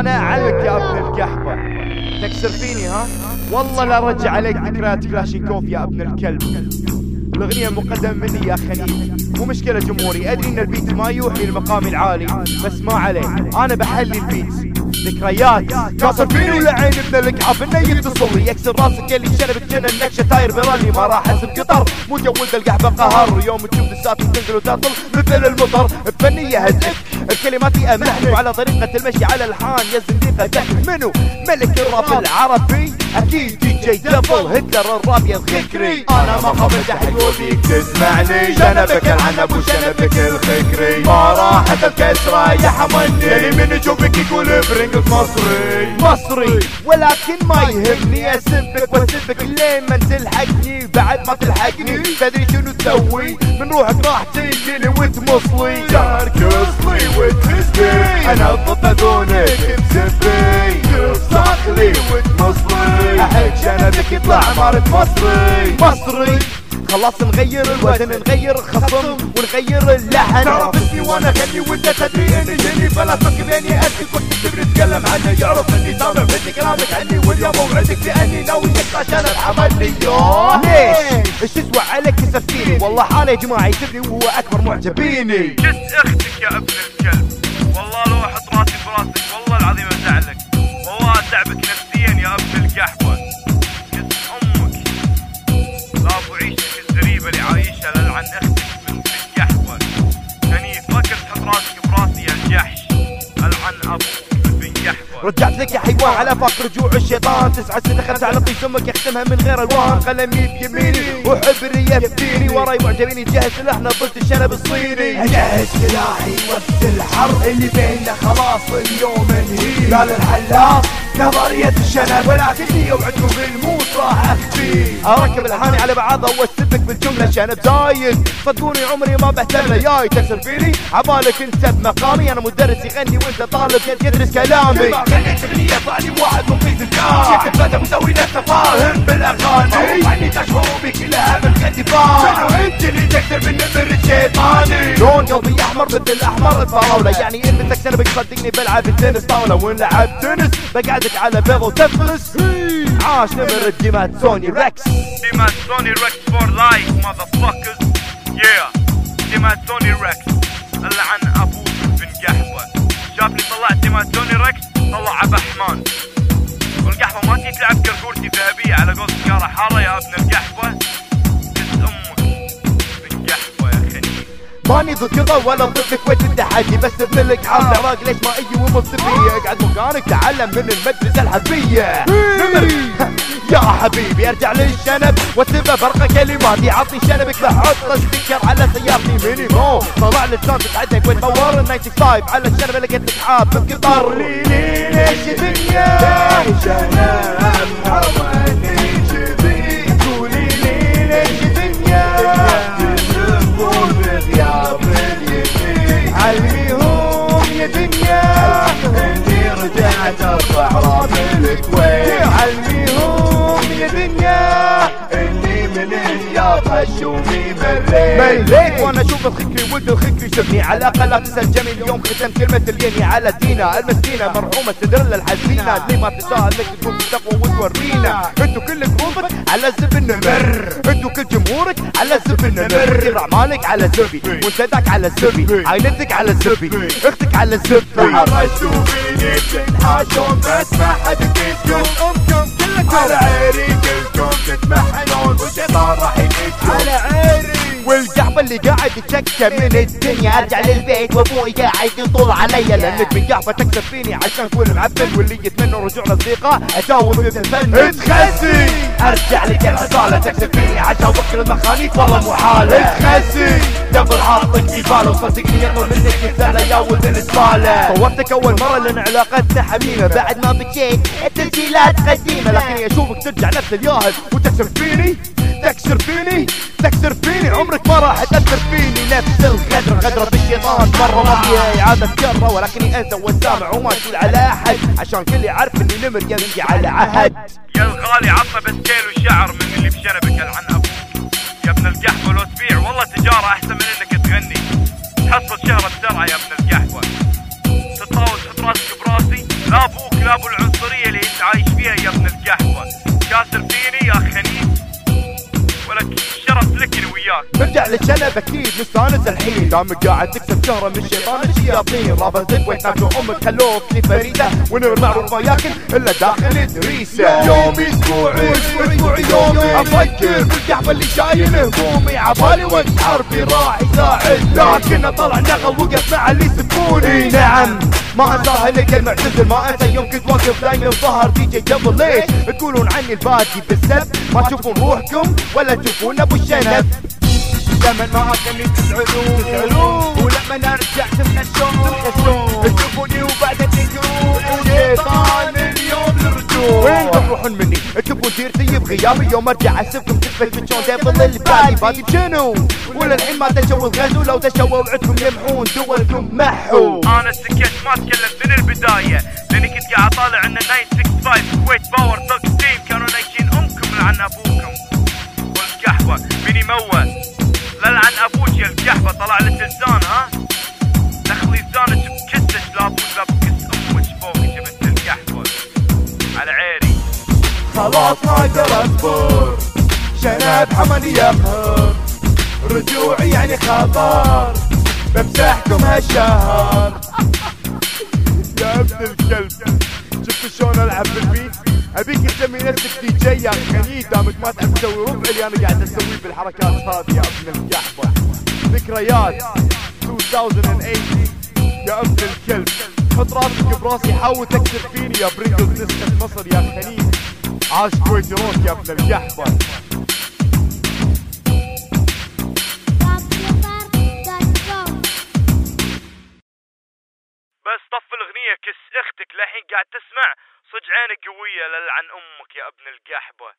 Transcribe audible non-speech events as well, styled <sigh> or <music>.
أنا اعلق يا ابن القحبة تكسر فيني ها؟ والله لا رجع عليك ذكريات كلاشينكوف يا أبن الكلب. الأغنية مقدمة مني يا خليل مو مشكلة جمهوري. أدري إن البيت ما يوحي للمقام العالي بس ما عليه. أنا بحلي البيت. ذكريات. كاسر فيني ولا عين ابن القحف انه يتصل يكسر راسك اللي شنب جنى النكشه تاير برالي ما راح اسب قطر. مو جو ولد القحبة قهر. يوم تشوف السات وتنزل وتطل. مثل المطر. بفنيه هدف الكلمات امحني وعلى طريقة المشي على الحان. يا زنديقة منو؟ ملك الراب العربي. أكيد دي جي دبل. هتلر الراب يضحكني أنا ما خبرت احد وبيك تسمعني. شنبك العنب وشنبك الخكري ما راحت الكسرة يا حمني اللي من يشوفك يقول برنجل مصري. مصري. ولكن ما يهمني أسبك وأسبك. لين ما تلحقني بعد ما تلحقني؟ تدري شنو تسوي؟ من روحك راح تجيني وتمصلي تركصلي وتهزبي أنا ضد دونك مسبي تفصقلي وتمصلي احب شنبك يطلع مارد مصري. مصري. خلاص نغير الوزن نغير الخصم ونغير اللحن. تعرف اسمي وأنا غني وانت تدري اني جني. فلا تفكر بيني اسمي كنت تبي تتكلم عني. يعرف إني سامع مني كلامك عني. واليوم موعدك لأني ناوي عشان الحمل ليش؟ إيش تسوى عليك تسفيني والله حالي يا جماعة يسبني وهو أكبر معجبيني. جس أختك يا أبن الكلب. والله لو أحط راسي براسك والله العظيم أزعلك. والله اتعبك نفسيا يا أبن القحوه حيوان على فاك رجوع الشيطان. تسعة سنة خمسة على طيش أمك يختمها من غير ألوان. قلمي بيميني وحبري يفتيني وراي معجبيني جهز سلاحنا ضد الشنب الصيني. اجهز سلاحي وقت الحرب اللي بيننا خلاص اليوم انهي قال الحلاق نظرية الشنب ولكني أوعدكم بالموت. اخفي اركب الحاني على بعضها واسبك بالجملة شنب زايد صدقوني عمري ما بهتم. ياي تكسر فيني. عبالك أنت بمقامي. أنا مدرس يغني وأنت طالب يدرس كلامي. ما غنيت بنية ثاني واحد مفيد كنت بدأ مسوي نفسه فاهم بالأغاني. وعني تشعروا بي كلها بالخدفان شنو أنت اللي تكسر بالنمر الشيطاني لون قلبي أحمر مثل الأحمر الفراوله يعني ان بدك سنه صدقني بلعب التنس. طاولة وان لعبت تنس. بقعدك على بيض وتفلس. عاش نمر الدمات سوني ريكس ديمات سوني ريكس فور لايف ماذر فاكرز يا ديمات سوني ريكس العن أبوك بن قحوه شاف لي طلعت ديمات سوني ريكس طلع ابو حمان والقحوه ما تجي تلعب كركورتي ذهبية على قول سياره حاره يا ابن القحوه ماني ضد كذا ولا ضدك وجه التحدي بس بملك عام. العراق ليش ما أجي ومصطفية اقعد مكانك تعلم من المدرسة الحربية نمر. <laughs> يا حبيبي ارجع للشنب واسيبه فرقه كلماتي عطني شنبك بحط ستيكر على سيارتي مينيمو طلع لي الساوند تعدك وتطور ال 95 على الشنب لقيتك حاب بقطر لي لي ليش الدنيا شنب حواني هشومي مليت. مليت. وأنا أشوف الخكري ولد الخكري شبني. على الأقل لا تنسى الجميل اليوم ختم كلمة اليني. على دينا المسكينة مرحومة سندريلا الحزينة اللي ما تساءل لك تكون تقوى وتورينا. انتو كلك روبك على زب النمر انتو كل جمهورك على زب النمر كبر اعمالك على الزبي منتدك على الزبي عائلتك على الزبي أختك على الزبي حرجتوا فيني بتنحاشون بس ما حد فيكم امكم كلكم. على عيري كلكم والشيطان راح ينجم على عيري والقحبة اللي قاعد يتشكى من الدنيا. ارجع للبيت وابوي قاعد يطول عليا لانك من قحبة تكسر فيني عشان كل معبد واللي يتمنوا رجوع الاصدقاء أجاوب في الفن. تخسي أرجع لك العزالة تكسب فيني عشان بكر المخانيق والله محالة تخسي دبر حاطك في باله صدقني منك رسالة يا ولد الزبالة صورتك أول مرة لأن علاقتنا حميمة. بعد ما بكيت التسجيلات قديمة. لكني أشوفك ترجع نفس الياهل وتكسر فيني. تكسر فيني تكسر فيني. عمرك ما راح تأثر فيني. نفس الغدر غدرة الشيطان. مرة ما فيها إعادة كرة ولكني أنسى والسامع وما أقول على أحد. عشان كل يعرف إني نمر يمشي على عهد. يا الغالي عطنا بسكيل وشعر من اللي بشنبك العن أبوك. يا ابن القحوه لو تبيع والله تجارة أحسن من إنك تغني. تحصل شهرة بسرعة يا ابن القحوه علشان أكيد مستانس الحين دامك قاعد تكسب شهرة من شيطان الشياطين. رابط زك ويحتاجوا أمك خلوك لي فريدة وين المعروف ما ياكل إلا داخل دريسة يومي أسبوعي أسبوعي يومي. أفكر بالقحبة اللي شايل همومي. عبالي وقت حربي راح يساعد لكن طلع نغل وقف مع اللي يسبوني. نعم. ما أنساها لك المعتزل. ما أنسى يوم كنت واقف دايما ظهر دي جي قبل ليش؟ تقولون عني البادي بالسب. ما تشوفون روحكم ولا تشوفون أبو الشنب. لما ما اغني تزعلون. تزعلون. ولما ارجع تنخشون تنخشون. تشوفوني وبعدين تقولون شيطان اليوم الرجوع. وين تروحون مني؟ تبون ديرتي بغيابي يوم أرجع أسبكم تثبت شلون ديفل البالي بادي بشنو؟ ولا الحين ما دشوا الغزو. لو دشوا وعدكم يمحون. دولكم محو. أنا سكت ما تكلمت من البداية؟ لأني كنت قاعد أطالع إن 965 كويت باور دوج تيم. كانوا نايشين أمكم لعن أبوكم. والقحوه من يموت لا لعن أبوك يا القحوه طلع لك لسان ها؟ دخلي لسانك بكسك لا أبوك لا أمك فوقك يا بنت القحوه على عيري خلاص ما أقدر أصبر شنب حمني يقهر رجوعي يعني خطر بمسحكم هالشهر. <laughs> يا ابن الكلب شفت شلون ألعب بالبيت؟ أبيك تسمي نفسك دي جي يا خنيد دامك ما تعرف تسوي ربع اللي أنا قاعد اسويه بالحركات هذه يا أبن القحبه ذكريات. 2008 يا أبن الكلب. حط راسك براسي حاول تكسر فيني يا برينجلز نسخة مصر يا خنيد عاش كويتي روك يا أبن القحبه كس أختك للحين قاعد تسمع؟ صج عينك قوية للعن أمك يا ابن القحبة.